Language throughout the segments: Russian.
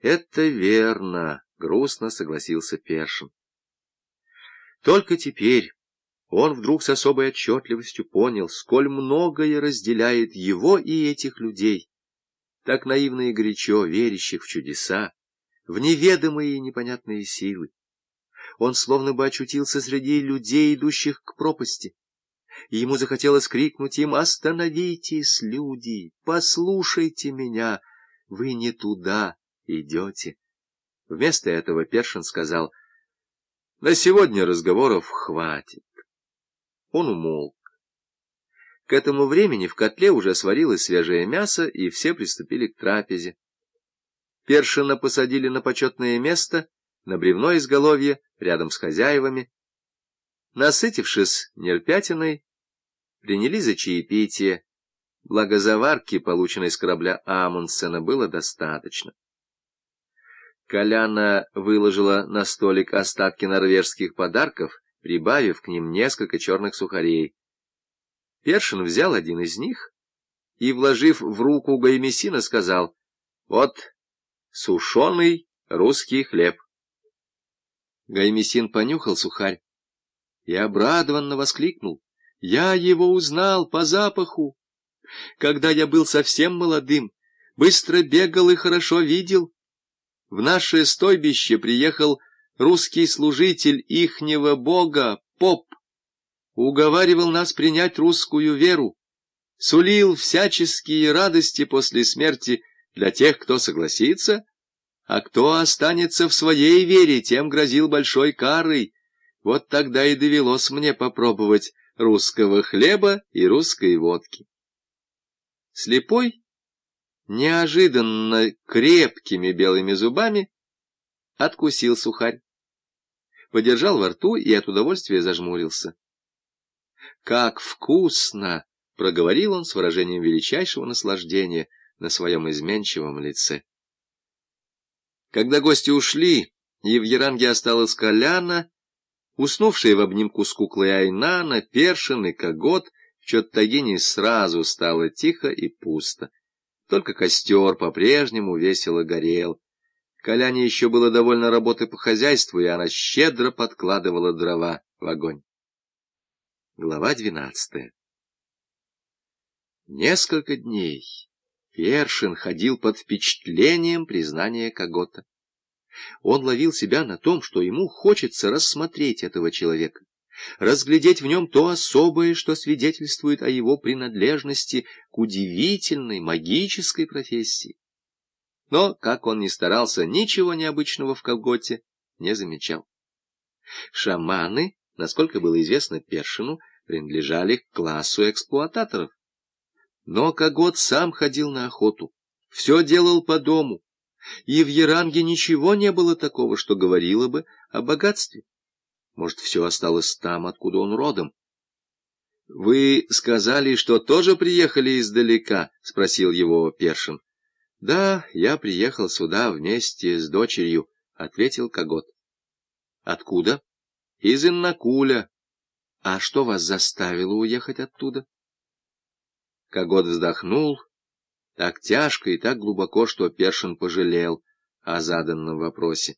Это верно, грустно согласился Першин. Только теперь он вдруг с особой отчетливостью понял, сколь многое разделяет его и этих людей, так наивно и горячо верящих в чудеса, в неведомые и непонятные силы. Он словно бы очутился среди людей, идущих к пропасти. И ему захотелось крикнуть им «Остановитесь, люди! Послушайте меня! Вы не туда идете!» Вместо этого Першин сказал «На сегодня разговоров хватит». Он умолк. К этому времени в котле уже сварилось свежее мясо, и все приступили к трапезе. Першина посадили на почетное место, на бревно изголовье, рядом с хозяевами. Насытившись нерпятиной, принялись за чаепитие, благо заварки, полученной с корабля Амундсена, было достаточно. Коляна выложила на столик остатки норвежских подарков, прибавив к ним несколько черных сухарей. Першин взял один из них и, вложив в руку Гаймесина, сказал, «Вот сушеный русский хлеб». Гаймесин понюхал сухарь и обрадованно воскликнул, «Я его узнал по запаху. Когда я был совсем молодым, быстро бегал и хорошо видел». В наше стойбище приехал русский служитель ихнего бога, поп, уговаривал нас принять русскую веру, сулил всяческие радости после смерти для тех, кто согласится, а кто останется в своей вере, тем грозил большой карой. Вот тогда и довелось мне попробовать русского хлеба и русской водки. Слепой неожиданно крепкими белыми зубами откусил сухарь, подержал во рту и от удовольствия зажмурился. «Как вкусно!» — проговорил он с выражением величайшего наслаждения на своем изменчивом лице. Когда гости ушли, и в Яранге осталась Коляна, уснувшая в обнимку с куклой Айнана, Першин и Когот, в Чоттагине сразу стало тихо и пусто. Только костер по-прежнему весело горел. Коляне еще было довольно работы по хозяйству, и она щедро подкладывала дрова в огонь. Глава двенадцатая Несколько дней Першин ходил под впечатлением признания Когота. Он ловил себя на том, что ему хочется рассмотреть этого человека разглядеть в нем то особое, что свидетельствует о его принадлежности к удивительной магической профессии. Но, как он ни старался, ничего необычного в Колготе не замечал. Шаманы, насколько было известно Першину, принадлежали к классу эксплуататоров. Но Когот сам ходил на охоту, все делал по дому, и в Яранге ничего не было такого, что говорило бы о богатстве. Может, все осталось там, откуда он родом? — Вы сказали, что тоже приехали издалека? — спросил его Першин. — Да, я приехал сюда вместе с дочерью, — ответил Когот. — Откуда? — Из Иннакуля. — А что вас заставило уехать оттуда? Когот вздохнул так тяжко и так глубоко, что Першин пожалел о заданном вопросе.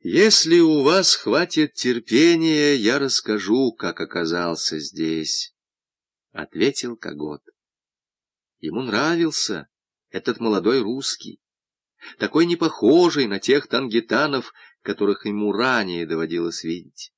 Если у вас хватит терпения, я расскажу, как оказался здесь, — ответил Когот. Ему нравился этот молодой русский, такой непохожий на тех тангетанов, которых ему ранее доводилось видеть.